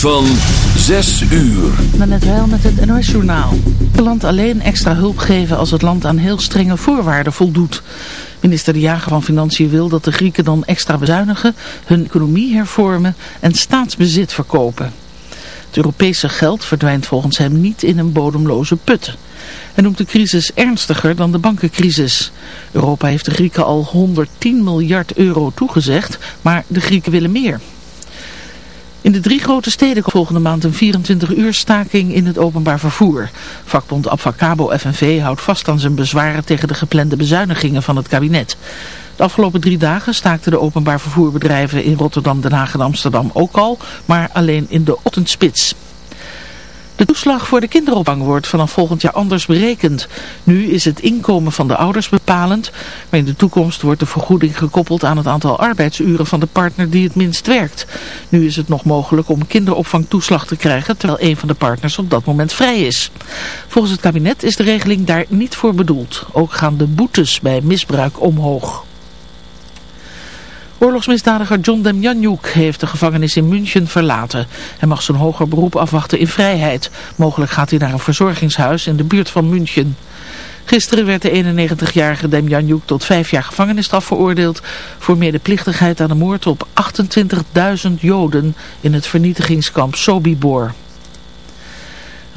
Van 6 uur. Net wel met het NOS Journaal. Het land alleen extra hulp geven als het land aan heel strenge voorwaarden voldoet. Minister De Jager van Financiën wil dat de Grieken dan extra bezuinigen, hun economie hervormen en staatsbezit verkopen. Het Europese geld verdwijnt volgens hem niet in een bodemloze put. Hij noemt de crisis ernstiger dan de bankencrisis. Europa heeft de Grieken al 110 miljard euro toegezegd, maar de Grieken willen meer. In de drie grote steden volgende maand een 24 uur staking in het openbaar vervoer. Vakbond Abfacabo FNV houdt vast aan zijn bezwaren tegen de geplande bezuinigingen van het kabinet. De afgelopen drie dagen staakten de openbaar vervoerbedrijven in Rotterdam, Den Haag en Amsterdam ook al, maar alleen in de ochtendspits. De toeslag voor de kinderopvang wordt vanaf volgend jaar anders berekend. Nu is het inkomen van de ouders bepalend, maar in de toekomst wordt de vergoeding gekoppeld aan het aantal arbeidsuren van de partner die het minst werkt. Nu is het nog mogelijk om kinderopvangtoeslag te krijgen terwijl een van de partners op dat moment vrij is. Volgens het kabinet is de regeling daar niet voor bedoeld. Ook gaan de boetes bij misbruik omhoog. Oorlogsmisdadiger John Demjanjuk heeft de gevangenis in München verlaten. Hij mag zijn hoger beroep afwachten in vrijheid. Mogelijk gaat hij naar een verzorgingshuis in de buurt van München. Gisteren werd de 91-jarige Demjanjuk tot vijf jaar gevangenisstraf veroordeeld... voor medeplichtigheid aan de moord op 28.000 Joden in het vernietigingskamp Sobibor.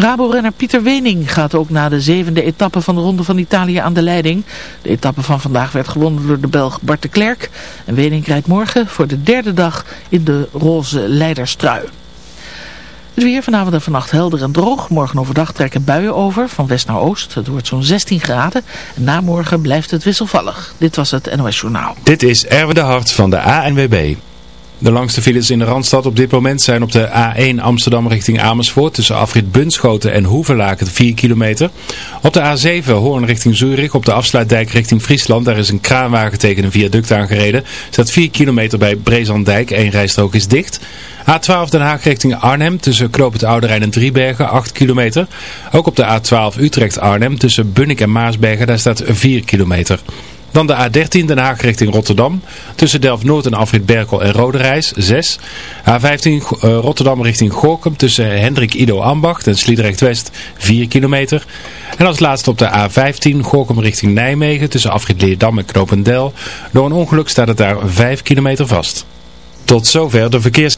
Rabo-renner Pieter Wening gaat ook na de zevende etappe van de Ronde van Italië aan de leiding. De etappe van vandaag werd gewonnen door de Belg Bart de Klerk. En Wening rijdt morgen voor de derde dag in de roze leiderstrui. Het weer vanavond en vannacht helder en droog. Morgen overdag trekken buien over, van west naar oost. Het wordt zo'n 16 graden. En na morgen blijft het wisselvallig. Dit was het NOS Journaal. Dit is Erwin de Hart van de ANWB. De langste files in de Randstad op dit moment zijn op de A1 Amsterdam richting Amersfoort tussen afrit Bunschoten en Hoevelaken 4 kilometer. Op de A7 Hoorn richting Zurich op de afsluitdijk richting Friesland. Daar is een kraanwagen tegen een viaduct aangereden. Staat 4 kilometer bij Brezandijk. Eén rijstrook is dicht. A12 Den Haag richting Arnhem tussen Knoop het Oude en Driebergen 8 kilometer. Ook op de A12 Utrecht Arnhem tussen Bunnik en Maasbergen. Daar staat 4 kilometer. Dan de A13 Den Haag richting Rotterdam. Tussen Delft-Noord en Afrit Berkel en Roderijs 6. A15 uh, Rotterdam richting Gorkum tussen Hendrik Ido Ambacht en Sliedrecht West 4 kilometer. En als laatste op de A15 Gorkum richting Nijmegen tussen Afrit Leerdam en Knopendel. Door een ongeluk staat het daar 5 kilometer vast. Tot zover de verkeers...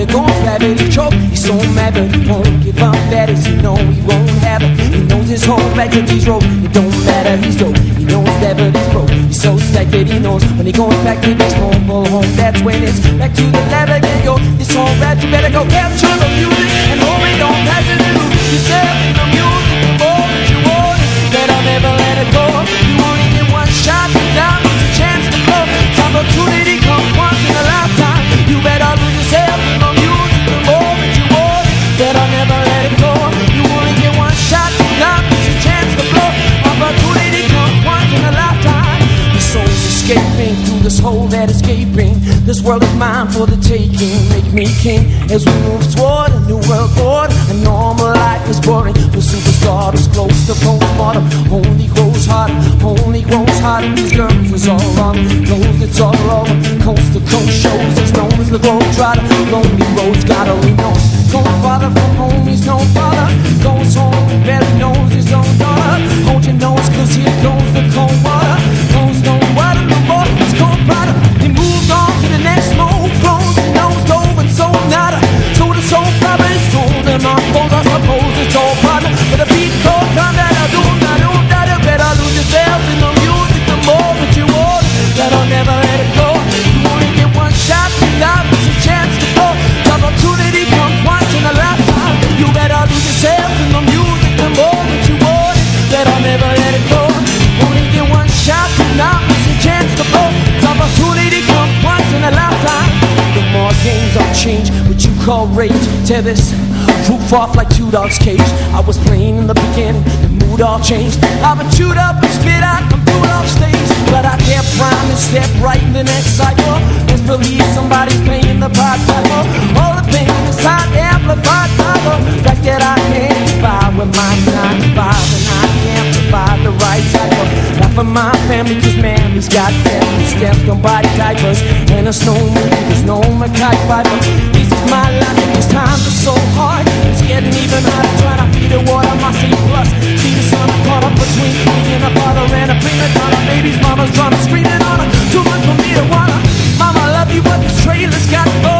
Oh, there goes gravity. Choke. He's so mad, but he won't give up. That is, he know he won't have it. He knows his whole back to these road. It don't matter, he's dope. He knows that, but he's broke. He's so stacked that he knows when he goes back to his mobile home. That's when it's back to the lab again. Yo, this whole rap, you better go capture the music and hold it on back to the root. Yourself this hole that is gaping. This world is mine for the taking. Make me king as we move toward a new world order. A normal life is boring. The superstar is close to postmortem. Only grows harder, only grows harder. These girls is all on. Knows it's all over. Coast to coast shows. He's known as the globe trotter. Lonely roads gotta lean on. Going farther from home, he's Tear this roof off like two dogs' cage. I was playing in the beginning, the mood all changed. I've been chewed up and spit out, through it off stage. But I can't promise step right in the next cycle. Just believe somebody's paying the pot title. The pain inside amplified by the fact that I can't by with my nine to five and I can't provide the right type of life for my family. Cause man, he's got family steps, don't buy diapers. And a snow movie, there's no Mackay Piper. This is my life, these times are so hard. It's getting even harder trying to feed the water, my C plus. See the sun caught up between me and a father and a prima donna. Baby's mama's drama screaming on her. Too much for me to wanna. Mama, I love you, but this trailer's got oh,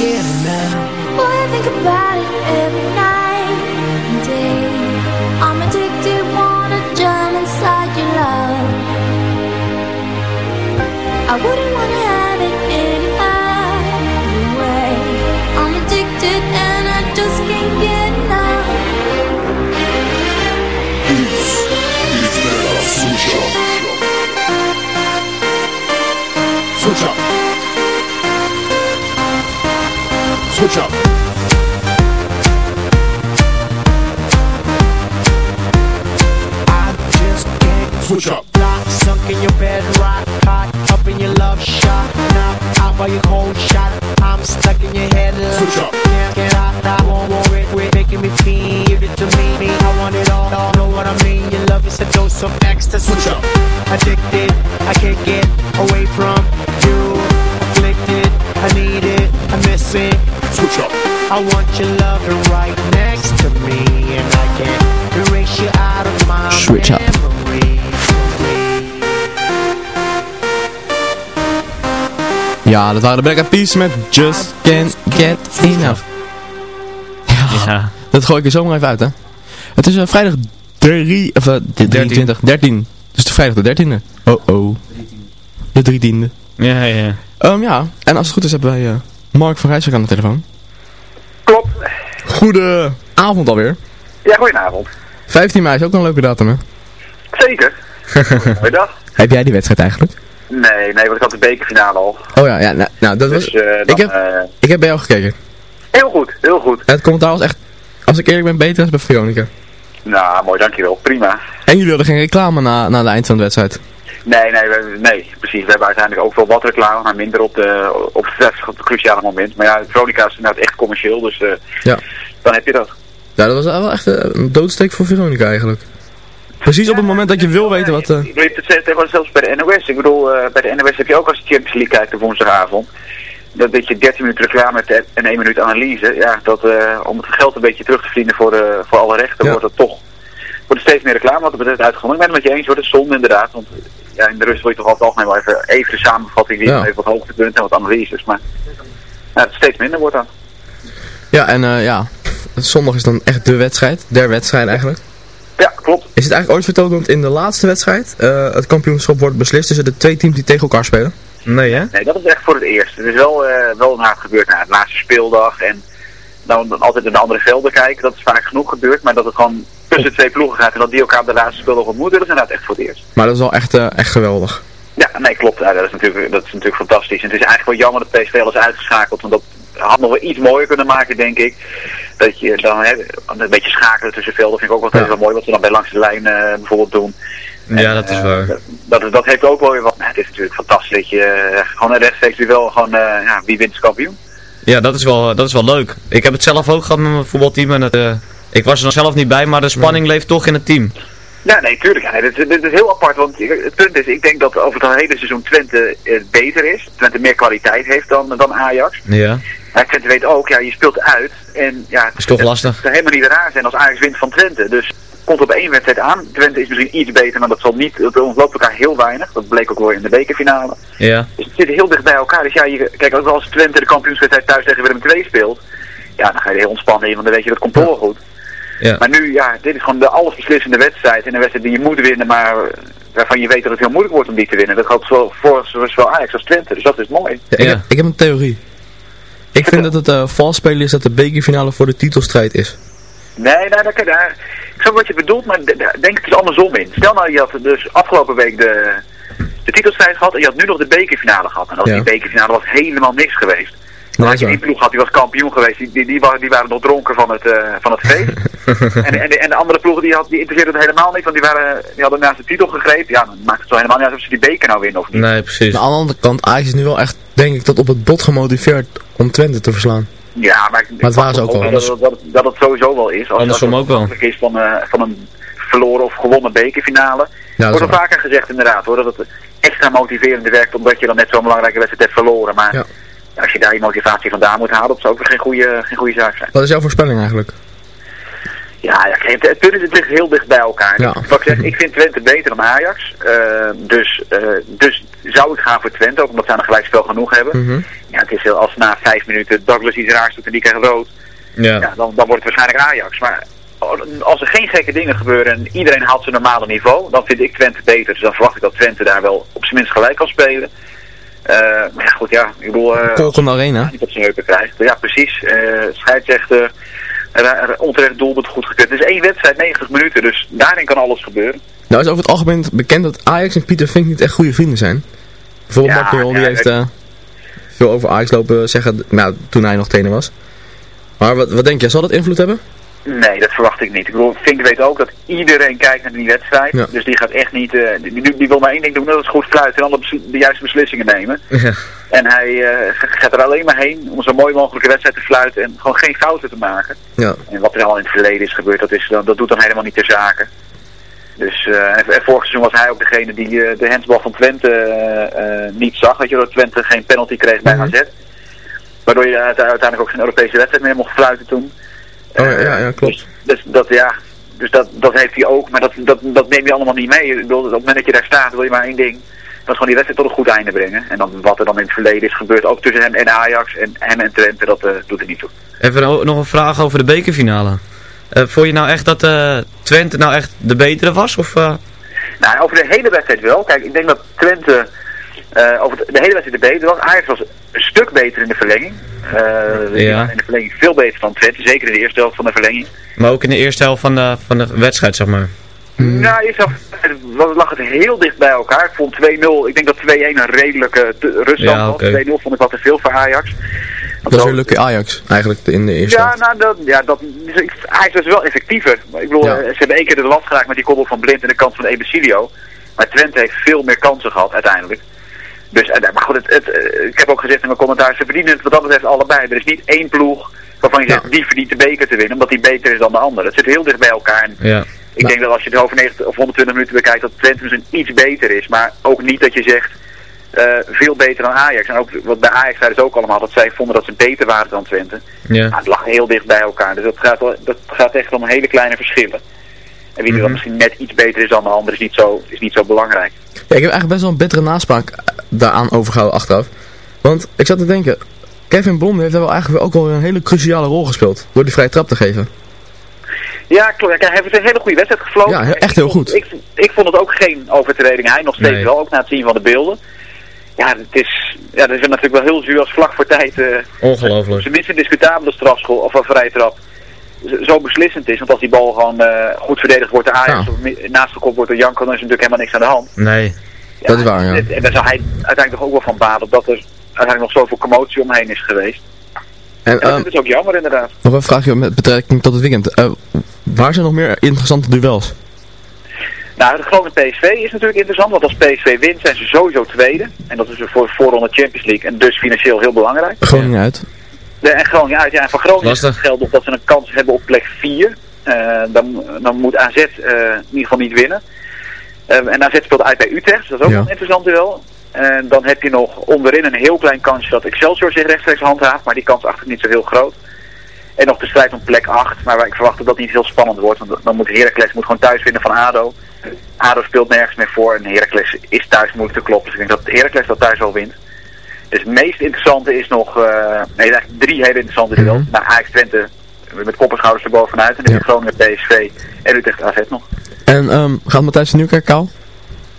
Boy, I think about it every night and day. I'm addicted, wanna jump inside your love. I wouldn't Switch up. Switch up. Fly, sunk in your bed, rock hot, up in your love shot. Now out by your cold shot. I'm stuck in your head. Switch up. Can't get out, I won't worry, quit making me feel. Give it to me, me. I want it all, all. Know what I mean? Your love is a dose of ecstasy. Switch up. Addicted, I can't get I want your loving right next to me, and I can't erase you out of my Switch up. Ja, dat waren de Black Eyed Peas met Just Can't Get Enough. Ja, dat gooi ik er zomaar even uit, hè. Het is eh, vrijdag 3, of, de 23, 13. Dus de vrijdag de 13e. Oh oh. De 13e. Ja, ja. Um, ja, en als het goed is hebben wij eh, Mark van Rijswijk aan de telefoon. Goede avond alweer. Ja, goedenavond. 15 mei is ook een leuke datum, hè. Zeker. Goeiedag. Heb jij die wedstrijd eigenlijk? Nee, nee, want ik had de bekerfinale al. Oh ja, ja nou, nou dat was... Dus eh, dan, ik, heb, eh, ik heb bij jou gekeken. heel goed, heel goed. Het commentaar was echt, als ik eerlijk ben, beter dan bij Veronica. Nou, mooi, dankjewel. Prima. En jullie hadden geen reclame na, na de eind van de wedstrijd. Nee, nee, we, nee, precies. We hebben uiteindelijk ook wel wat reclame, maar minder op, de, op het op het cruciale moment. Maar ja, Veronica is inderdaad echt commercieel, dus eh, Ja. Dan heb je dat. Ja, dat was wel echt eh, een doodsteek voor Veronica eigenlijk. Precies op het moment dat je wil weten wat... eh, Ik weet het tegenwoordig zelfs bij de NOS. Ik bedoel, eh, bij de NOS heb je ook als je Champions League kijkt op woensdagavond. Dat, dat je 13 minuten reclame hebt en 1 minuut analyse. Ja, dat, eh, om het geld een beetje terug te verdienen voor, eh, voor alle rechten, Ja. wordt het toch wordt er steeds meer reclame wat er betreft uitgevonden. Ik ben het met je eens, wordt het zonde inderdaad. Want ja, in de rust wil je toch altijd algemeen wel even, even de samenvatting die Ja. even wat hoogtepunten en wat analyses. Maar ja, het steeds minder wordt dan. ja, en eh, ja, zondag is dan echt de wedstrijd. Der wedstrijd eigenlijk. Ja, klopt. Is het eigenlijk ooit verteld dat in de laatste wedstrijd eh, het kampioenschap wordt beslist tussen de twee teams die tegen elkaar spelen? Nee, hè? Nee, dat is echt voor het eerst. Het is wel, eh wel na het gebeurd na het laatste speeldag en dan, dan altijd in de andere velden kijken. Dat is vaak genoeg gebeurd, maar dat het gewoon tussen twee ploegen gaat en dat die elkaar op de laatste speeldag ontmoeten, dat is inderdaad echt voor het eerst. Maar dat is wel echt, eh, echt geweldig. Ja, nee, klopt. Ja, dat, is natuurlijk, dat is natuurlijk fantastisch. En het is eigenlijk wel jammer dat PSV al is uitgeschakeld, want dat had nog wel iets mooier kunnen maken, denk ik. Dat je dan hè, een beetje schakelen tussen velden vind ik ook wel, Ja. wel mooi, wat ze dan bij langs de lijn eh, bijvoorbeeld doen. Ja, dat is Eh, waar. Dat, dat heeft ook wel weer wat. Nou, het is natuurlijk fantastisch dat je eh, gewoon rechtstreeks wel gewoon, ja, wie wint is kampioen. Ja, dat is, wel, dat is wel leuk. Ik heb het zelf ook gehad met mijn voetbalteam en het, ik was er nog zelf niet bij, maar de spanning leeft toch in het team. Ja, nee, tuurlijk. Ja, dit, dit is heel apart, want het punt is, ik denk dat over het hele seizoen Twente beter is. Twente meer kwaliteit heeft dan, dan Ajax. Ja. Maar Twente weet ook, ja, je speelt uit. En ja, het Is toch het- lastig. Het zou helemaal niet raar zijn als Ajax wint van Twente. Dus komt op één wedstrijd aan. Twente is misschien iets beter, maar dat zal niet. Het ontloopt elkaar heel weinig. Dat bleek ook wel in de bekerfinale. Ja. Dus het zit heel dicht bij elkaar. Dus ja, je, kijk, ook als Twente de kampioenswedstrijd thuis tegen Willem II speelt. Ja, dan ga je er heel ontspannen in, want dan weet je dat komt wel goed. Ja. Maar nu, ja, dit is gewoon de allesbeslissende wedstrijd. En een wedstrijd die je moet winnen, maar waarvan je weet ik, vind dat het eh vals spelen is dat de bekerfinale voor de titelstrijd is. Nee, nee, dat kan daar. Ik snap wat je bedoelt, maar de- de- denk het is andersom in. Stel nou, je had dus afgelopen week de, de titelstrijd gehad en je had nu nog de bekerfinale gehad. En Ja. die bekerfinale was helemaal niks geweest. Dan Nee, had je één ploeg gehad, die was kampioen geweest, die, die, die, waren, die waren nog dronken van het, eh, van het feest. en, en, de, en de andere ploegen die, had, die interesseerden het helemaal niet, want die, waren, die hadden naast de titel gegrepen. Ja, dan maakt het zo helemaal niet uit of ze die beker nou winnen of niet. Nee, precies. Maar aan de andere kant, Ajax is nu wel echt, denk ik, tot op het bot gemotiveerd om Twente te verslaan. Ja, maar, ik- Maar het waren ze ook wel. Dat, dat, dat, dat het sowieso wel is. Als, Andersom als ook wel. het is van, eh, van een verloren of gewonnen bekerfinale. Ja, dat Wordt er waar. vaker gezegd inderdaad hoor, dat het extra motiverend werkt omdat je dan net zo'n belangrijke wedstrijd hebt verloren. Maar Ja. Als je daar je motivatie vandaan moet halen, dat zou ook weer geen goede, geen goede zaak zijn. Wat is jouw voorspelling eigenlijk? Ja, ja het, het punt is, het ligt heel dicht bij elkaar. Ja. Wat ik zeg, ik vind Twente beter dan Ajax. Eh, dus, eh, dus zou ik gaan voor Twente, ook omdat ze aan een gelijkspel genoeg hebben. Mhm. Ja, het is heel, als na vijf minuten Douglas iets raars doet en die krijgt rood, Ja. ja, dan, dan wordt het waarschijnlijk Ajax. Maar als er geen gekke dingen gebeuren en iedereen haalt zijn normale niveau, dan vind ik Twente beter. Dus dan verwacht ik dat Twente daar wel op zijn minst gelijk kan spelen. Eh, maar ja, goed, ja, ik bedoel... eh, Arena. niet op zijn heupen krijgt. Ja, precies. Eh scheidsrechter, ra- onterecht doelpunt goedgekeurd. Het is één wedstrijd, 90 minuten, dus daarin kan alles gebeuren. Nou is over het algemeen bekend dat Ajax en Pieter Vink niet echt goede vrienden zijn. Bijvoorbeeld Ja, Mark die heeft eh, veel over Ajax lopen zeggen, nou, toen hij nog trainer was. Maar wat, wat denk je, zal dat invloed hebben? Nee, dat verwacht ik niet. Ik bedoel, Fink weet ook dat iedereen kijkt naar die wedstrijd. Ja. Dus die gaat echt niet, eh, die, die wil maar één ding doen, dat is goed fluiten en alle de juiste beslissingen nemen. Ja. En hij eh, gaat er alleen maar heen om zo mooi mogelijke wedstrijd te fluiten en gewoon geen fouten te maken. Ja. En wat er al in het verleden is gebeurd, dat, is, dan, dat doet dan helemaal niet ter zake. Dus eh, en, en vorig seizoen was hij ook degene die de handsbal van Twente niet zag. Weet je, dat Twente geen penalty kreeg bij Mhm. AZ. Waardoor je uite- uiteindelijk ook geen Europese wedstrijd meer mocht fluiten toen. Oh ja, Eh, ja, ja, klopt. Dus, dus dat, ja, dus dat, dat heeft hij ook, maar dat, dat, dat neem je allemaal niet mee. Ik bedoel, op het moment dat je daar staat, wil je maar één ding. Dat is gewoon die wedstrijd tot een goed einde brengen. En dan, wat er dan in het verleden is gebeurd, ook tussen hem en Ajax en hem en Twente, dat eh, doet er niet toe. Even nog een vraag over de bekerfinale. Eh vond je nou echt dat eh, Twente nou echt de betere was? Of, eh, Nou, over de hele wedstrijd wel. Kijk, ik denk dat Twente eh, over de, de hele wedstrijd de beter was. Ajax was een stuk beter in de verlenging. Eh, Ja. In de verlenging veel beter dan Twente, zeker in de eerste helft van de verlenging. maar ook in de eerste helft van de, van de wedstrijd, zeg maar. Nou, eerst af, lag het heel dicht bij elkaar. Ik vond 2-0, ik denk dat 2-1 een redelijke ruststand Ja, was. oké. 2-0 vond ik wat te veel voor Ajax. Dat is zo- weer lucky Ajax, eigenlijk, in de eerste Ja, helft. nou, dat, ja, dat, Ajax was wel effectiever. Ik bedoel, Ja. eh, ze hebben één keer de land geraakt met die koppel van Blind en de kans van Ebesilio. Maar Twente heeft veel meer kansen gehad, uiteindelijk. Dus, eh, maar goed, het, het, eh, ik heb ook gezegd in mijn commentaar, ze verdienen het wat dat betreft allebei. Er is niet één ploeg waarvan je Ja. zegt, die verdient de beker te winnen, omdat die beter is dan de andere. Het zit heel dicht bij elkaar. En Ja. ik denk dat als je het over 90 of 120 minuten bekijkt, dat Twente misschien iets beter is. Maar ook niet dat je zegt, eh, veel beter dan Ajax. En ook wat bij Ajax zeiden ze ook allemaal, dat zij vonden dat ze beter waren dan Twente. Ja. Maar het lag heel dicht bij elkaar. Dus dat gaat, dat gaat echt om hele kleine verschillen. En wie er dan misschien net iets beter is dan de ander is niet zo, is niet zo belangrijk. Ja, ik heb eigenlijk best wel een bittere naspraak eh, daaraan overgehouden achteraf. Want ik zat te denken, Kevin Blom heeft daar wel eigenlijk ook wel een hele cruciale rol gespeeld. Door die vrije trap te geven. Ja, klopt. Hij heeft een hele goede wedstrijd gefloten. Ja, echt heel Ik vond- goed. Ik, ik vond het ook geen overtreding. Hij nog steeds Nee. wel, ook na het zien van de beelden. Ja, het is, ja, dat is natuurlijk wel heel zuur als vlak voor tijd... eh Ongelooflijk. tenminste een discutabele strafschool of een vrije trap zo beslissend is. Want als die bal gewoon eh, goed verdedigd wordt door Ajax Ja. of naast gekopt wordt door Janko, dan is er natuurlijk helemaal niks aan de hand. Nee. Ja, Dat is waar, ja. En daar zou hij uiteindelijk toch ook wel van baden dat er uiteindelijk nog zoveel commotie omheen is geweest. En En dat is ook jammer inderdaad. nog een vraagje met betrekking tot het weekend. Eh, waar zijn nog meer interessante duels? Nou, de Groningen PSV is natuurlijk interessant, want als PSV wint zijn ze sowieso tweede. En dat is voor de voorronde Champions League en dus financieel heel belangrijk. Groningen uit. De, en Groningen uit, ja, en voor Groningen Lastig. geldt nog dat ze een kans hebben op plek 4. dan, dan moet AZ eh, in ieder geval niet winnen. Eh, en AZ speelt uit bij Utrecht, dus dat is ook Ja. wel een interessant duel. En dan heb je nog onderin een heel klein kansje dat Excelsior zich rechtstreeks handhaaft, maar die kans achter niet zo heel groot. En nog de strijd om plek 8, maar ik verwacht dat dat niet heel spannend wordt, want dan moet Heracles moet gewoon thuis winnen van ADO. ADO speelt nergens meer voor en Heracles is thuis moeilijk te kloppen, dus ik denk dat Heracles dat thuis wel wint. Dus het meest interessante is nog, eh nee, eigenlijk drie hele interessante duels. Mhm. Nou, Ajax Twente met kop en schouders erbovenuit en dan heb je Ja. Groningen PSV en Utrecht AZ nog. En ehm, gaat Matthijs de Nieuwkerk kaal?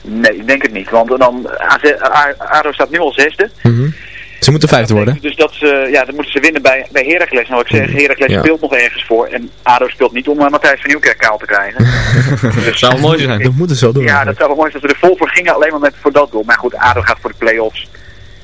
Nee, ik denk het niet, want dan AZ, ADO staat nu al zesde. Mhm. Ze moeten vijfde worden. Dus dat ze, ja, dan moeten ze winnen bij, bij Heracles. Nou, ik zeg, Heracles Ja. speelt nog ergens voor. En ADO speelt niet om uh, Matthijs van Nieuwkerk kaal te krijgen. dus, Zou wel mooi zijn. Dat moeten ze wel doen. ja, dat zou wel mooi zijn dat ze er vol voor gingen, alleen maar met, voor dat doel. Maar goed, ADO gaat voor de play-offs.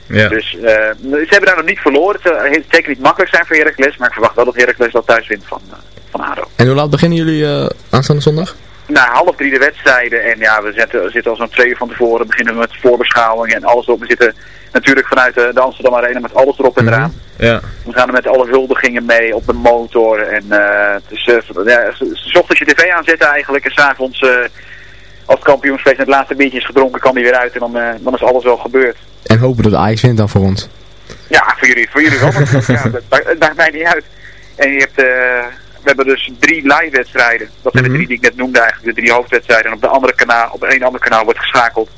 Ja. Dus eh, ze hebben daar nog niet verloren. Het zal zeker niet makkelijk zijn voor Heracles. Maar ik verwacht wel dat Heracles dat thuis wint van, eh, van ADO. En hoe laat beginnen jullie eh, aanstaande zondag? Na half drie de wedstrijden. En ja, we zitten, zitten al zo'n twee uur van tevoren. Beginnen we met voorbeschouwingen en alles erop. We zitten natuurlijk vanuit de, Amsterdam Arena met alles erop en Mhm. eraan. Ja. We gaan er met alle huldigingen mee op de motor. En eh dus, eh, ja, s- ochtends je tv aanzetten eigenlijk. En s'avonds, eh als het kampioensfeest het laatste biertje is gedronken, kan die weer uit. En dan, eh, dan is alles wel gebeurd. En hopen dat Ajax wint dan voor ons. Ja, voor jullie, voor jullie wel. ja, dat, maakt mij niet uit. En je hebt, eh, we hebben dus drie live wedstrijden. Dat zijn de drie die ik net noemde eigenlijk, de drie hoofdwedstrijden. En op de andere kanaal, op een ander kanaal wordt geschakeld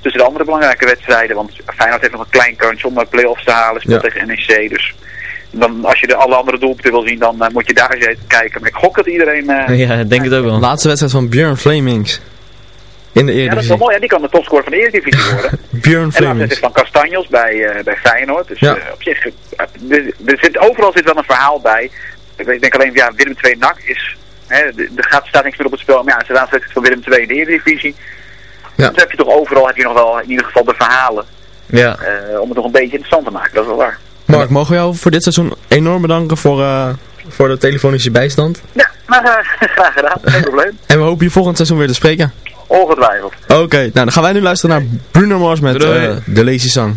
tussen de andere belangrijke wedstrijden. Want Feyenoord heeft nog een klein kantje om play-offs te halen, speelt Ja. tegen NEC. Dus dan, als je de alle andere doelpunten wil zien, dan eh, moet je daar eens even kijken. Maar ik gok dat iedereen... eh, Ja, ik denk het ook wel. Laatste wedstrijd van Björn Flamings. In de ja, dat is wel mooi. Ja, die kan de topscorer van de Eredivisie worden. Björn En dan Flamings. is van Castanjos bij, eh, bij Feyenoord. Dus Ja. eh, op zich, eh, er, er zit, overal zit wel een verhaal bij. Ik denk alleen, ja, Willem II NAC is... Hè, er gaat, staat niks meer op het spel. Maar ja, ze aanzet van Willem II in de Eredivisie. Ja. Dus heb je toch overal heb je nog wel in ieder geval de verhalen. Ja. eh, om het nog een beetje interessant te maken. Dat is wel waar. Mark, mogen we jou voor dit seizoen enorm bedanken voor, eh, voor de telefonische bijstand. Ja, maar graag gedaan. Geen probleem. En we hopen je volgend seizoen weer te spreken. Ongetwijfeld. Oké, nou dan gaan wij nu luisteren naar Bruno Mars met eh, de Lazy Song.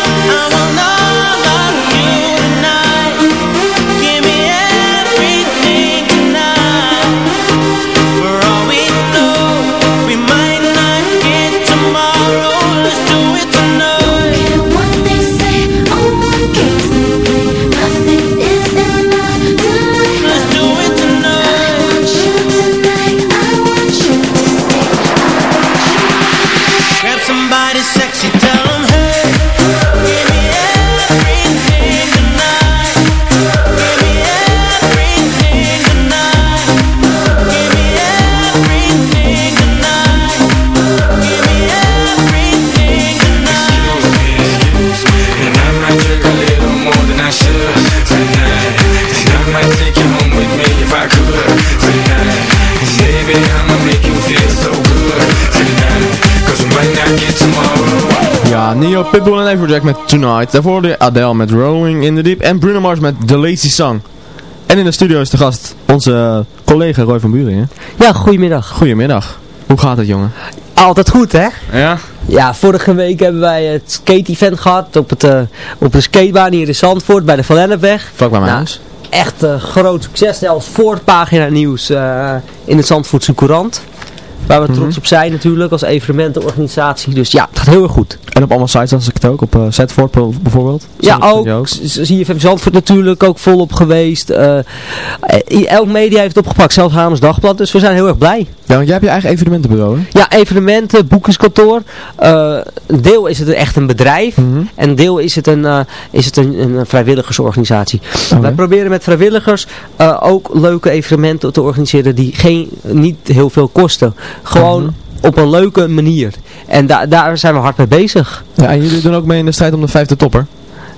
Neo, Pitbull en Afrojack met Tonight. Daarvoor de Adele met Rolling in the Deep. En Bruno Mars met The Lazy Song. En in de studio is de gast onze collega Roy van Buren. Ja, goedemiddag. Goedemiddag. Hoe gaat het, jongen? Altijd goed, hè? Ja? Ja, vorige week hebben wij het skate-event gehad op, het, eh, op een skatebaan hier in Zandvoort bij de Van Lennepweg. Vlak bij mijn Nou, huis. Echt eh, groot succes, zelfs voorpagina nieuws eh, in het Zandvoortse Courant. Waar we trots op zijn natuurlijk als evenementenorganisatie. Dus ja, het gaat heel erg goed. En op allemaal sites als ik het ook, op uh, bijvoorbeeld. Ja, ook. zie je ook. Zandvoort natuurlijk ook volop geweest. Eh, eh, elk media heeft het opgepakt, zelfs Hamers Dagblad. Dus we zijn heel erg blij. Ja, want jij hebt je eigen evenementenbureau, hè? Ja, evenementen, boekingskantoor. Een deel is het echt een bedrijf. En een deel is het een, is het een, een vrijwilligersorganisatie. Wij proberen met vrijwilligers ook leuke evenementen te organiseren die geen, niet heel veel kosten. Gewoon op een leuke manier. En da daar zijn we hard mee bezig. Ja, en jullie doen ook mee in de strijd om de vijfde topper.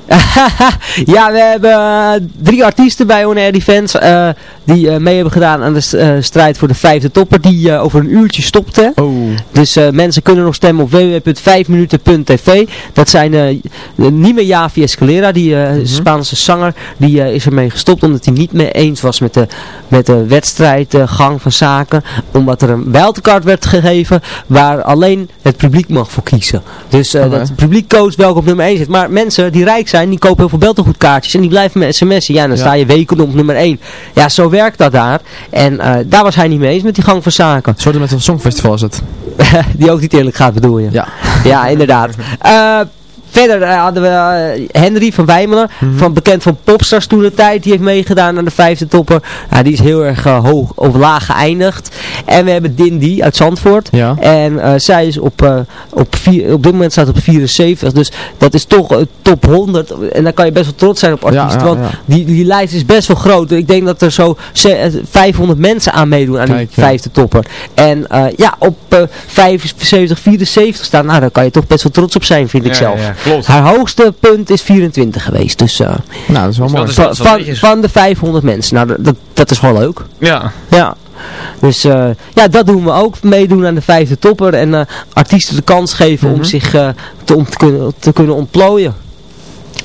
ja, we hebben eh, drie artiesten bij On Air Defense uh, die uh, mee hebben gedaan aan de strijd voor de vijfde topper die over een uurtje stopte. Oh. Dus mensen kunnen nog stemmen op www.5minuten.tv. Dat zijn niet meer Javi Escalera, die mm -hmm. Spaanse zanger, die is ermee gestopt omdat hij niet meer eens was met de, met de wedstrijdgang van zaken. Omdat er een wildcard werd gegeven waar alleen het publiek mag voor kiezen. Dus dat het publiek koos welke op nummer 1 zit. Maar mensen die rijk zijn, die kopen heel veel beltegoedkaartjes en die blijven met sms'en. Ja, dan ja. sta je weken op nummer 1. Ja, zo werkt dat daar. En uh, daar was hij niet mee eens met die gang van zaken. Soort met een songfestival is het. die ook niet eerlijk gaat bedoel je. Ja. Ja, inderdaad. Uh, Verder uh, hadden we uh, Henry van Wijmelen, mm -hmm. van, bekend van Popstars toen de tijd. Die heeft meegedaan aan de vijfde topper. Ja, die is heel erg uh, hoog of laag geëindigd. En we hebben Dindy uit Zandvoort. Ja. En zij is op, op, vier, op dit moment staat op 74. Dus dat is toch top 100. En daar kan je best wel trots zijn op artiesten. Ja, ja, want die, die lijst is best wel groot. Ik denk dat er zo 500 mensen aan meedoen aan Kijk, die vijfde topper. En ja, op 75, 74 staan. Nou, daar kan je toch best wel trots op zijn, vind ik zelf. Klopt. Haar hoogste punt is 24 geweest. Dus, uh, nou, dat is wel Dus mooi. dat is- van, dat wel van, de 500 mensen. Nou, dat, dat is gewoon leuk. Ja. Ja. Dus eh, ja, dat doen we ook. Meedoen aan de vijfde topper. En eh, artiesten de kans geven om Mhm. zich eh, te, om te, kunnen, te kunnen ontplooien.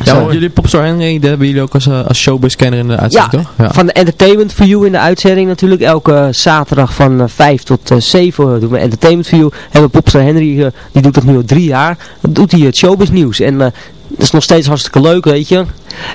Ja, want jullie Popstar Henry, dat hebben jullie ook als, eh, als showbiz-kenner in de uitzending, Ja, toch? Ja. van de Entertainment for You in de uitzending natuurlijk. Elke zaterdag van eh, 5 tot eh 7 doen we Entertainment for You. Hebben Popstar Henry, eh, die doet dat nu al drie jaar. Doet hij het showbiz nieuws. En eh, dat is nog steeds hartstikke leuk, weet je.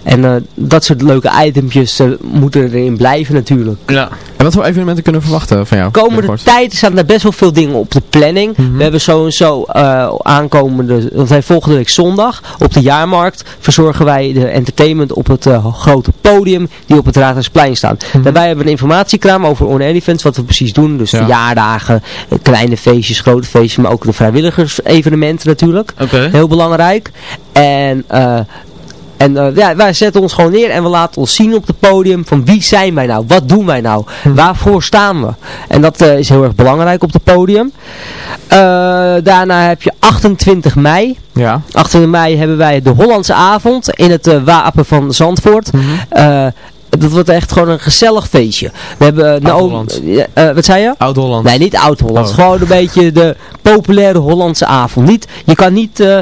En eh, dat soort leuke itempjes eh, moeten erin blijven natuurlijk. Ja. En wat voor evenementen kunnen we verwachten van jou? Komende binnenkort? tijd staan er best wel veel dingen op de planning. Mhm. We hebben sowieso uh, aankomende, want wij volgende week zondag op de jaarmarkt verzorgen wij de entertainment op het uh, grote podium die op het Raadhuisplein staat. Mhm. Daarbij hebben we een informatiekraam over on-air events, wat we precies doen. Dus Ja. verjaardagen, eh, kleine feestjes, grote feestjes, maar ook de vrijwilligersevenementen natuurlijk. Oké. Heel belangrijk. En, eh, en eh, ja, wij zetten ons gewoon neer en we laten ons zien op het podium van wie zijn wij nou? Wat doen wij nou? Waarvoor staan we? En dat eh, is heel erg belangrijk op het podium. Eh, daarna heb je 28 mei. Ja. 28 mei hebben wij de Hollandse avond in het Wapen van Zandvoort. Eh, dat wordt echt gewoon een gezellig feestje. We hebben nou, Oud-Hollands. ja, eh, wat zei je? Oud-Holland. Nee, niet Oud-Hollands. Oh. Gewoon een beetje de populaire Hollandse avond. Niet, je kan niet eh,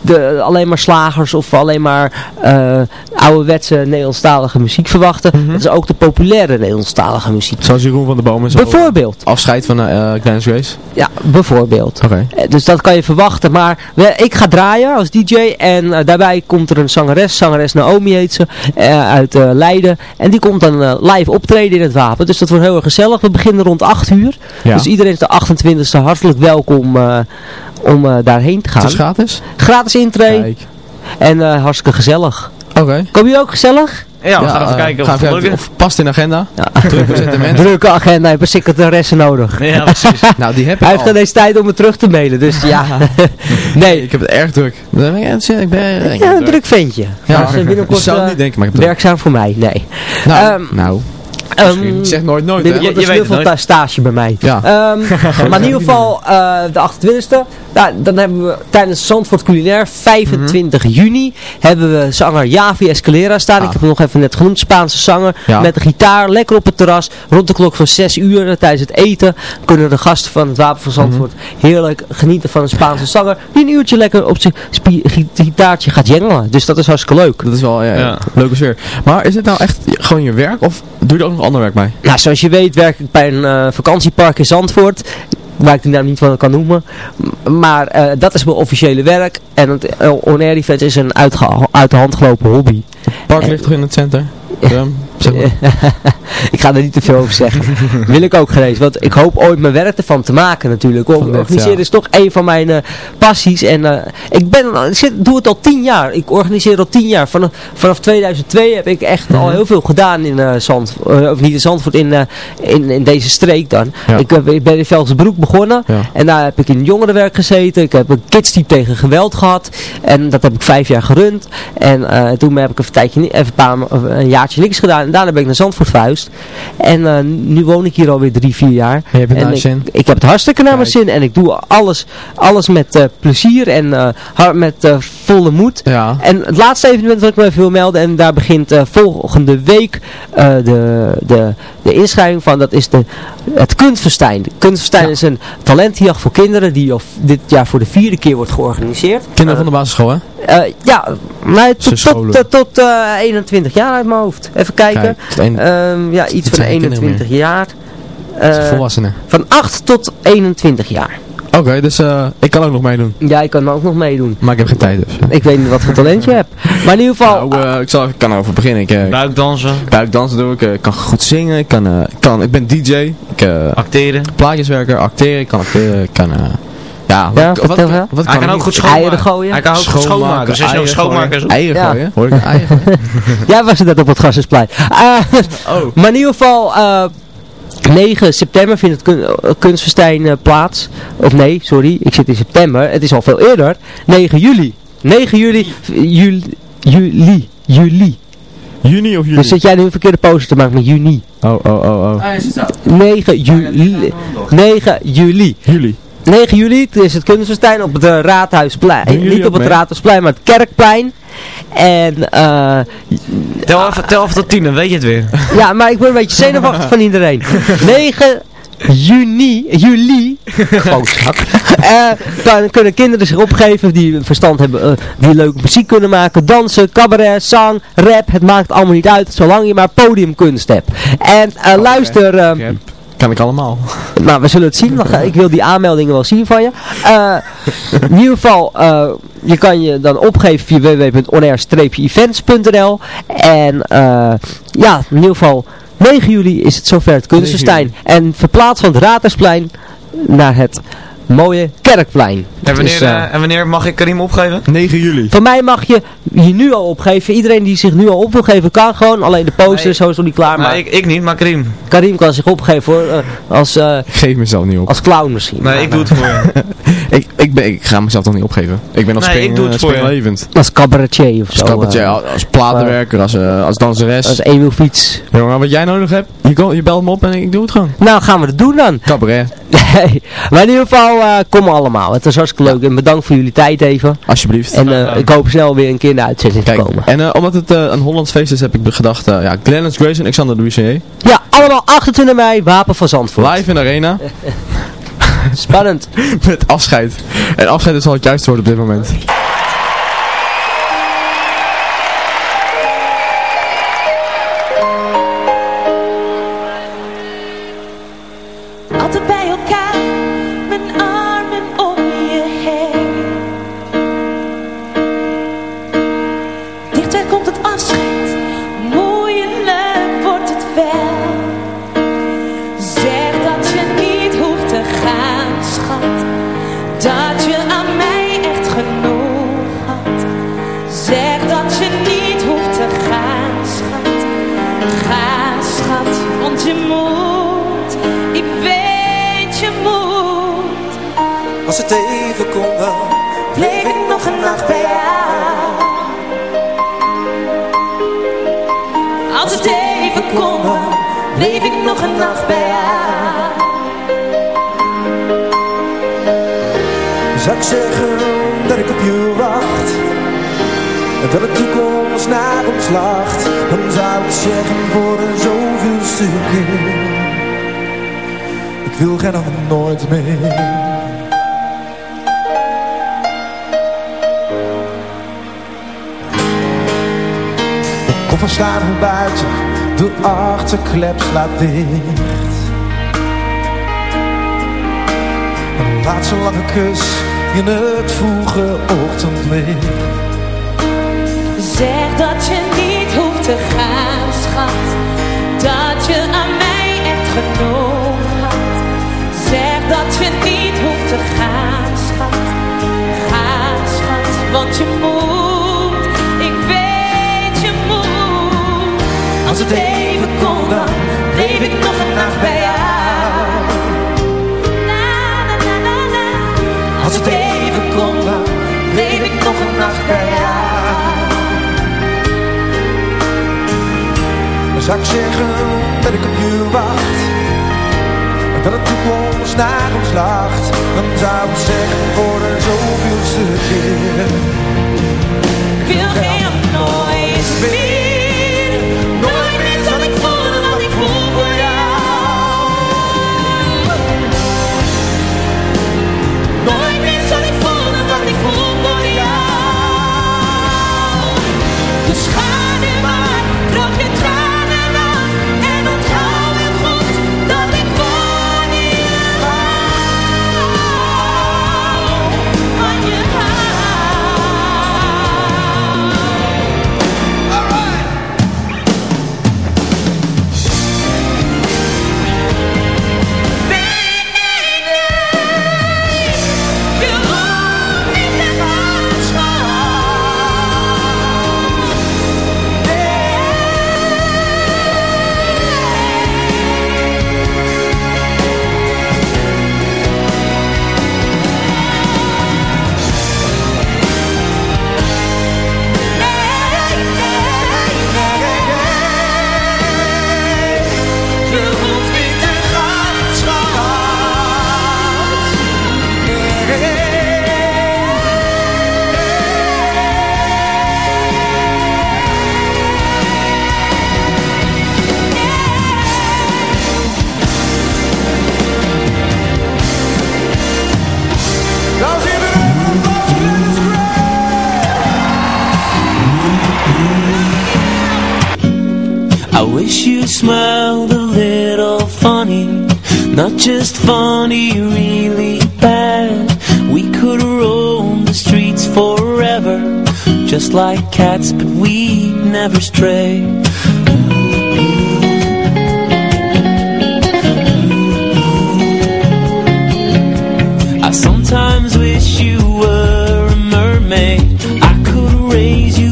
de, alleen maar slagers of alleen maar eh ouderwetse Nederlandstalige muziek verwachten. Dat is ook de populaire Nederlandstalige muziek. Zoals Jeroen van der Boom en zo. Bijvoorbeeld. Afscheid van uh, Clarence Grace. Ja, bijvoorbeeld. Oké. Eh, Dus dat kan je verwachten. Maar ik ga draaien als DJ. En eh, daarbij komt er een zangeres. Zangeres Naomi heet ze. eh, uit eh, Leiden. En die komt dan eh, live optreden in het wapen. Dus dat wordt heel erg gezellig. We beginnen rond 8 uur. Ja. Dus iedereen is de 28e hartelijk welkom eh, om eh, daarheen te gaan. Het is gratis? Gratis intree. Kijk. En hartstikke gezellig. Oké. Kom je ook gezellig? Ja, we gaan even eh, kijken of gaan het even of past in de agenda. Ja. Drukke agenda. Je hebt een secretaresse nodig. Ja, precies. Nou, die heb ik Hij heeft al. geen eens tijd om me terug te mailen. Dus ja. nee. Ik heb het erg druk. Dan ben ik, ik ben, ik Ja, een druk ventje. Ja, Dus, binnenkort zou het eh, niet denken, maar ik heb het werkzaam voor mij. Nee. Nou, Ehm, nou. Ehm, Ik zeg nooit nooit, hè? Je- je is heel veel stage bij mij. Ja. Ehm, maar in ieder geval eh, de 28e. Nou, dan hebben we tijdens Zandvoort Culinair 25 juni hebben we zanger Javi Escalera staan. Ah. Ik heb hem nog even net genoemd. Spaanse zanger. Ja. Met een gitaar. Lekker op het terras. Rond de klok van 6 uur eh, tijdens het eten. Kunnen de gasten van het Wapen van Zandvoort heerlijk genieten van een Spaanse zanger. Die een uurtje lekker op zijn gitaartje gaat jengelen. Dus dat is hartstikke leuk. Dat is wel ja, Ja. leuke sfeer. Maar is het nou echt gewoon je werk of doe je ook nog ander werk bij? Nou, zoals je weet werk ik bij een eh, vakantiepark in Zandvoort. Waar ik de naam niet van kan noemen. Maar eh, dat is mijn officiële werk. En het uh, on-air event is een uit de hand gelopen hobby. Park ligt toch in het center? Drum, zeg maar. ik ga er niet te veel over zeggen. Wil ik ook geweest. Want ik hoop ooit mijn werk ervan te maken natuurlijk. Om- Organiseren ja. is toch een van mijn eh, passies. En eh, ik, ben, ik zit, doe het al tien jaar. Ik organiseer al tien jaar. Vanaf, vanaf 2002 heb ik echt al Mhm. heel veel gedaan in uh, eh, of niet in Zandvoort, in, in, in deze streek dan. Ja. Ik, ben in Velsenbroek begonnen. Ja. En daar heb ik in jongerenwerk gezeten. Ik heb een kidsteam tegen geweld gehad. En dat heb ik vijf jaar gerund. En toen heb ik een tijdje, even een, paar, een jaartje niks gedaan. Daarna ben ik naar Zandvoort verhuisd. En eh, nu woon ik hier alweer drie, vier jaar. En je hebt het En ik, zin? ik heb het hartstikke naar mijn zin. En ik doe alles, alles met eh, plezier en eh, hard- met volle moed. Ja. En het laatste evenement wat ik me even wil melden. En daar begint volgende week de, de, de inschrijving van. Dat is de, het Kunstfestijn. De Kunstfestijn is een talentenjacht voor kinderen. Die al dit jaar voor de vierde keer wordt georganiseerd. Kinderen van de basisschool, hè? Eh, ja, nee, tot, tot, tot, tot eh, 21 jaar uit mijn hoofd. Even kijken. Kijk, tot een- Ehm, ja, iets van zijn kinderen 21 jaar. Eh, volwassenen. van 8 tot 21 jaar. Oké, dus eh, ik kan ook nog meedoen. Ja, ik kan ook nog meedoen. Maar ik heb geen tijd dus. Ik weet niet wat voor talent je hebt. Maar in ieder geval... Nou, eh, ik, zal, ik kan erover beginnen. Ik, eh, Buikdansen. buikdansen doe ik, ik kan goed zingen, ik, kan, eh, ik, kan, ik ben DJ, ik eh Acteren. plaatjeswerker, acteren, ik kan acteren, ik kan... ja, Ja, wat, vertel wel. wat Hij kan ook goed schoonmaken. Eieren gooien. Hij kan ook goed schoonmaken. Dus hij is nog eieren schoonmaker. gooien. Eieren Ja. gooien, hoor ik eieren gooien? Jij was het net op het Gassersplein. Eh, Oh. Maar in ieder geval... eh 9 september vindt het eh, kunstfestijn eh, plaats. Of nee, sorry, ik zit in september. Het is al veel eerder. 9 juli. 9 juli. Juli. Juli. Juli. Juni of juli? Dus zit jij nu een verkeerde pose te maken met juni. Oh, oh, oh, oh. 9 juli. 9 juli. Juli. 9 juli is het kunstfestijn op het eh, Raadhuisplein. Niet op het mee? Raadhuisplein, maar het Kerkplein. En eh Tel even, tel even tot tien, dan weet je het weer. ja, maar ik word een beetje zenuwachtig van iedereen. 9 juni, juli, grootzak, eh, dan kunnen kinderen zich opgeven die verstand hebben, eh, die leuke muziek kunnen maken, dansen, cabaret, zang, rap, het maakt allemaal niet uit, zolang je maar podiumkunst hebt. En luister, eh, Oké, Kan ik allemaal. nou, we zullen het zien. Ik wil die aanmeldingen wel zien van je. Eh, in ieder geval, eh, je kan je dan opgeven via www.onair-events.nl En eh, ja, in ieder geval, 9 juli is het zover het Kunstenstein. En verplaatst van het Raadhuisplein naar het mooie Kerkplein. En wanneer, Dus, eh, eh, en wanneer mag ik Karim opgeven? 9 juli. van mij mag je je nu al opgeven. Iedereen die zich nu al op wil geven kan gewoon. Alleen de poster Nee. is sowieso niet klaar. Maar Maar ik, ik niet, maar Karim. Karim kan zich opgeven hoor. eh, als, eh, Ik geef mezelf niet op. als clown misschien. Nee, ik doe het voor je. Ik, ik, ben, ik ga mezelf toch niet opgeven. Ik ben als Nee, spring, ik doe het voor. Als cabaretier of Als zo. cabaretier, eh, als platenwerker, als, als danseres. als Emil Fiets. Jongen, wat jij nodig hebt, je, ko- je belt me op en ik doe het gewoon. Nou, gaan we het doen dan. Cabaret, Nee, maar in ieder geval, kom allemaal. Het was hartstikke leuk. En bedankt voor jullie tijd even. alsjeblieft. En eh, ik hoop snel weer een keer in de uitzending te komen. en eh, omdat het een Hollands feest is, heb ik gedacht, ja, Glennis Grace en Alexander de WCA. Ja, allemaal 28 mei, Wapen van Zandvoort. Live in de arena, Spannend. met afscheid. En afscheid is al het juiste woord op dit moment. Ga, schat, want je moet. Ik weet je moet. Als het even kon dan Bleef ik nog een nacht bij jou. Als het even kon, dan bleef ik nog een nacht bij jou. Zou ik zeggen dat ik op je wacht En dat de toekomst naar ons lacht Dan zou ik zeggen voor een zoveelste keer Ik wil geen ander nooit meer. De koffers staan buiten. De achterklep slaat dicht. Een laatste lange kus in het vroege ochtendlicht. Zeg dat je niet hoeft te gaan, schat. Dat je aan mij echt genoeg had. Zeg dat je niet hoeft te gaan, schat. Ga, schat, want je moet. Ik weet je moet. Als het even kon, dan bleef ik nog een nacht bij jou. Na, na, na, na. Als het even kon, dan bleef ik nog een nacht bij jou. Zou ik zeggen dat ik op je wacht? En dat het toekomst naar ons lacht? Dan zou ik zeggen voor een zoveelste keer. cats, but we never stray. I sometimes wish you were a mermaid. I could raise you.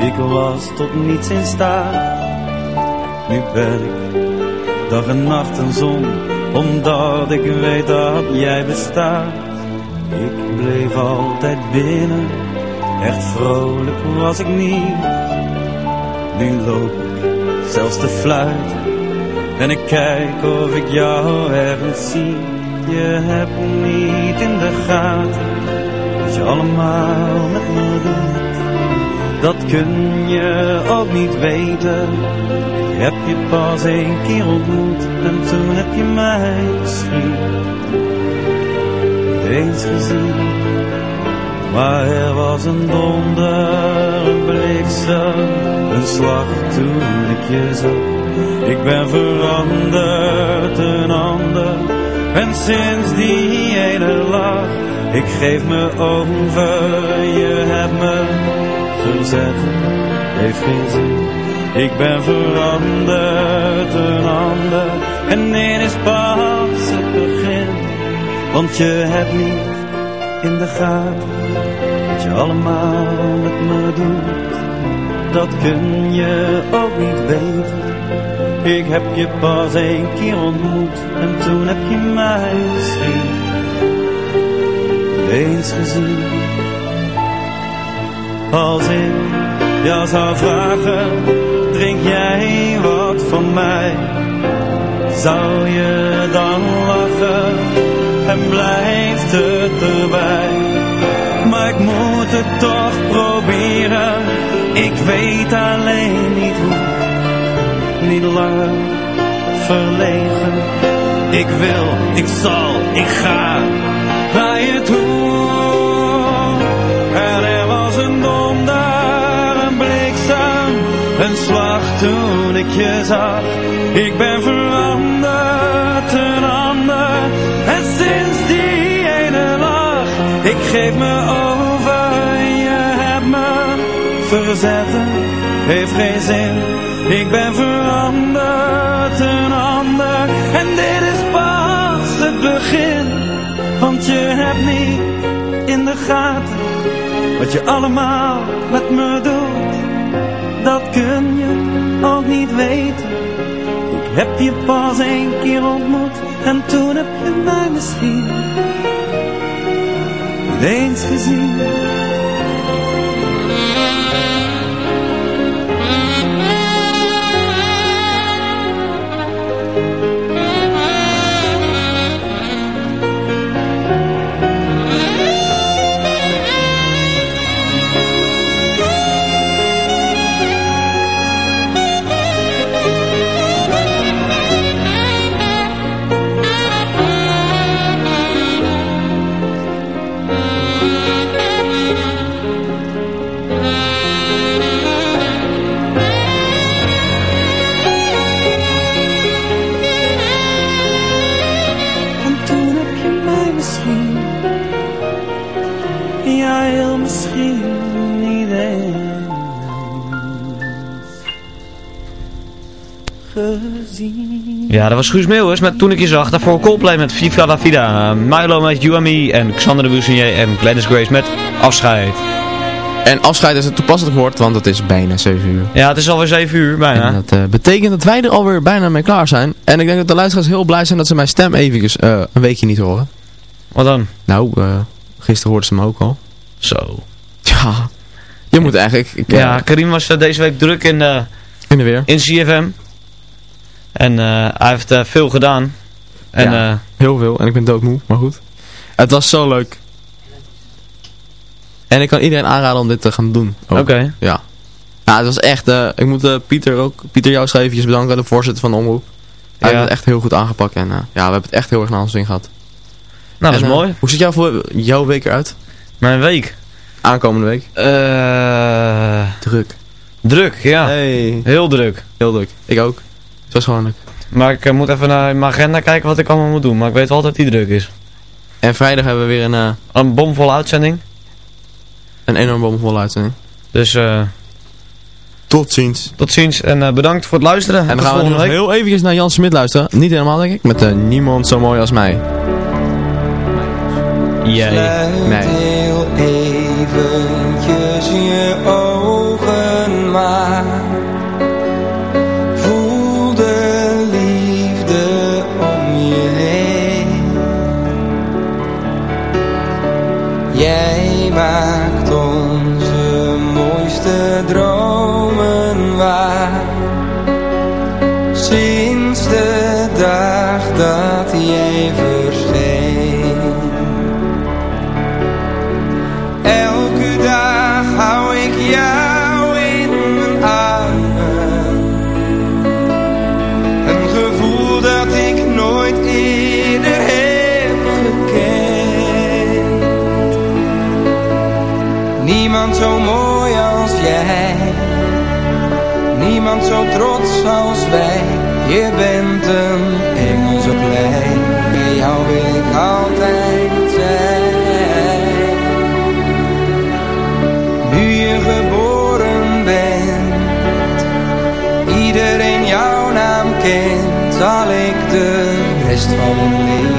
Ik was tot niets in staat. Nu ben ik dag en nacht een zon, omdat ik weet dat jij bestaat. Ik bleef altijd binnen, echt vrolijk was ik niet. Nu loop ik zelfs te fluiten, en ik kijk of ik jou ergens zie. Je hebt niet in de gaten, wat je allemaal met me doet. Dat kun je ook niet weten. Ik heb je pas één keer ontmoet en toen heb je mij misschien eens gezien. Maar er was een donder, een een slag toen ik je zag. Ik ben veranderd, een ander, en sinds die ene lach, ik geef me over, je hebt me heeft geen zin. Ik ben veranderd, een ander, en dit is pas het begin. Want je hebt niet in de gaten, wat je allemaal met me doet. Dat kun je ook niet weten. Ik heb je pas één keer ontmoet, en toen heb je mij misschien eens gezien. Als ik jou zou vragen, drink jij wat van mij? Zou je dan lachen en blijft het erbij? Maar ik moet het toch proberen, ik weet alleen niet hoe. Niet langer verlegen, ik wil, ik zal, ik ga een slag toen ik je zag. Ik ben veranderd, een ander, en sinds die ene lach, ik geef me over, je hebt me verzetten, heeft geen zin. Ik ben veranderd, een ander, en dit is pas het begin. Want je hebt niet in de gaten wat je allemaal met me doet. Dat kun je ook niet weten. Ik heb je pas één keer ontmoet en toen heb je mij misschien niet eens gezien. Ja, dat was Guus Meeuwis met Toen ik je zag. Daarvoor Coldplay met Viva la Vida. Milo met You and Me. En Xander de Bussinier en Gladys Grace met Afscheid. En afscheid is het toepasselijk woord, want het is bijna 7 uur. Ja, het is alweer 7 uur bijna. En dat eh, betekent dat wij er alweer bijna mee klaar zijn. En ik denk dat de luisteraars heel blij zijn dat ze mijn stem eventjes eh, een weekje niet horen. Wat dan? Nou, eh, gisteren hoorden ze me ook al. Zo. Ja, je moet eigenlijk... Ik, Ja, Karim was deze week druk in, eh, in de weer. in CFM. En eh, hij heeft eh, veel gedaan. En Ja, eh, heel veel. En ik ben doodmoe, maar goed. Het was zo leuk. En ik kan iedereen aanraden om dit te gaan doen. Oké. Ja. Ja, het was echt... ik moet Pieter ook... Pieter jou eventjes bedanken, de voorzitter van de omroep. Hij Ja. heeft het echt heel goed aangepakt. En ja, we hebben het echt heel erg naar ons zin gehad. nou, dat is En, mooi. Hoe ziet jouw, voor, jouw week eruit? Mijn week. Aankomende week? Eh Druk. druk, ja. Hey. Heel druk. Heel druk. Ik ook. Het was gewoon leuk. Maar ik eh, moet even naar mijn agenda kijken wat ik allemaal moet doen. Maar ik weet wel altijd dat die druk is. En vrijdag hebben we weer een, eh, Een bomvolle uitzending. een enorm bomvolle uitzending. Dus eh, Tot ziens. tot ziens en eh, bedankt voor het luisteren. En dan Tot gaan we nog week. heel eventjes naar Jan Smit luisteren. Niet helemaal denk ik. Met Niemand zo mooi als mij. Jij. Nee. heel eventjes je ogen maar. dentro Niemand zo mooi als jij. Niemand zo trots als wij. Je bent een engel zo klein. Bij jou wil ik altijd zijn. Nu je geboren bent, iedereen jouw naam kent, zal ik de rest van mijn leven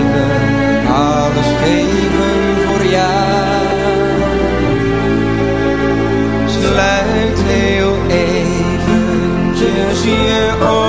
eventjes je